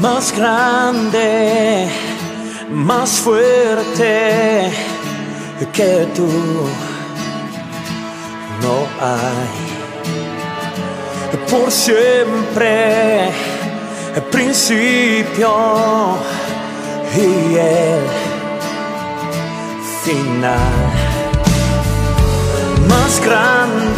más grande, más fuerte que tú. No hay por siempre el principio y el final más grande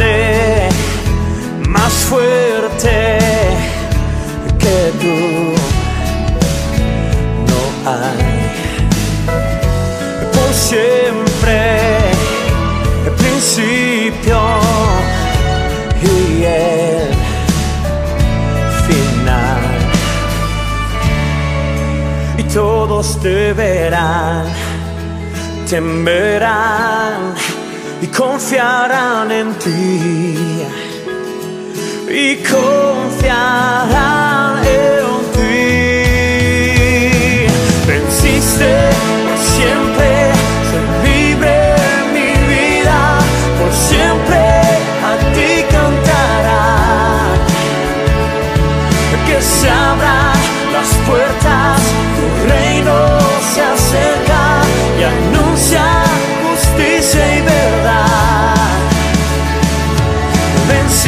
ojos te verán, temerán y confiarán en ti. Y confiarán.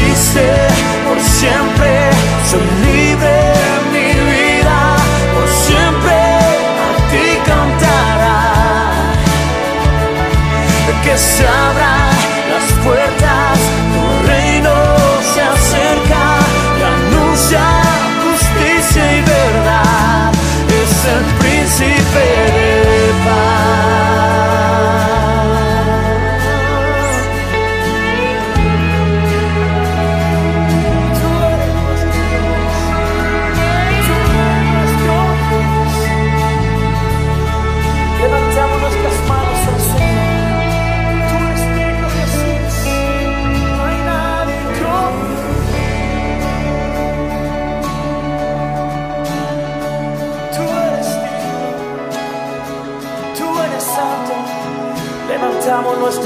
existe por siempre.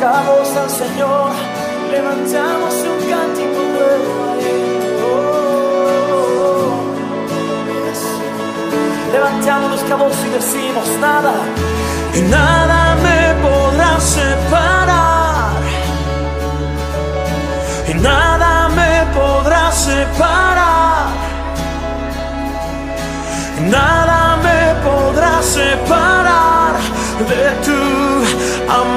buscamos al Señor, levantamos un cántico nuevo a Él. Oh, oh, oh. y decimos nada, y nada me podrá separar, y nada me podrá separar, y nada me podrá separar de tu amor.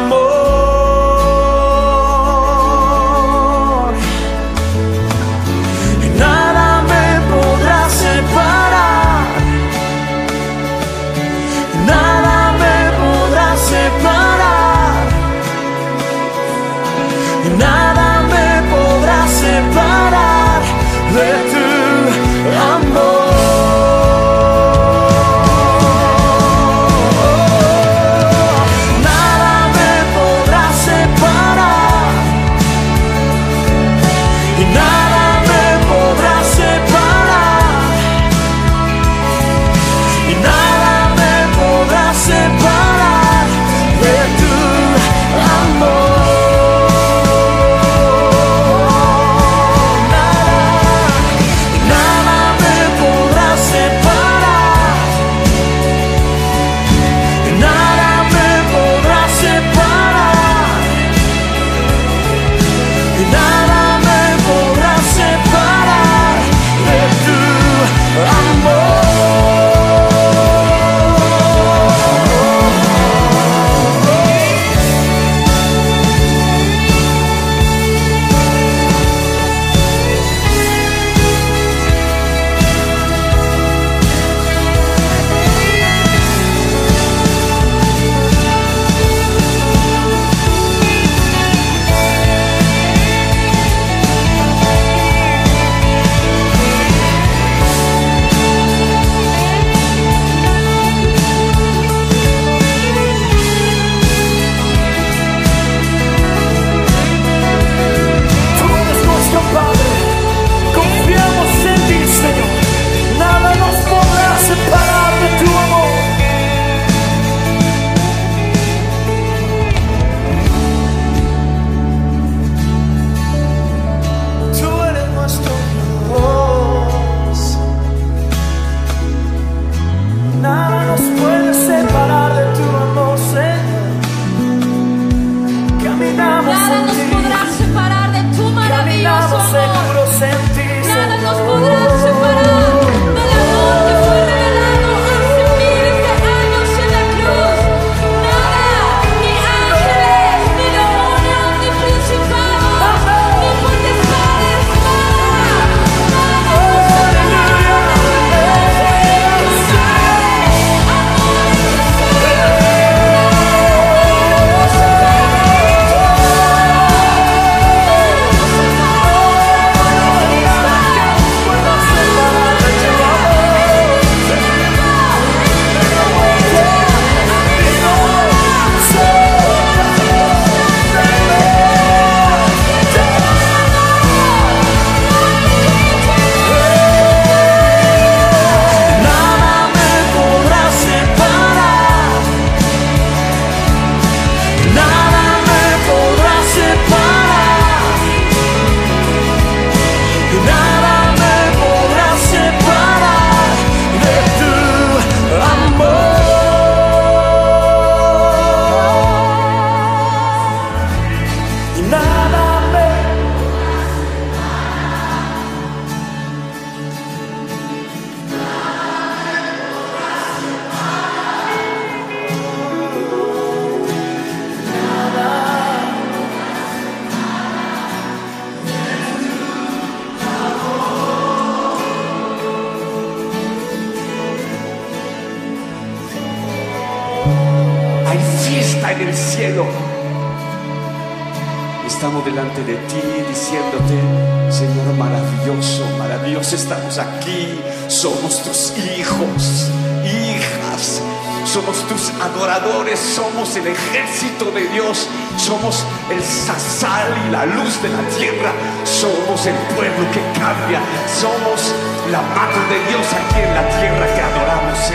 Está en el cielo. Estamos delante de ti diciéndote, Señor, maravilloso, maravilloso, estamos aquí, somos tus hijos, hijas, somos tus adoradores, somos el ejército de Dios, somos el sal y la luz de la tierra, somos el pueblo que cambia, somos la mano de Dios aquí en la tierra que adoramos,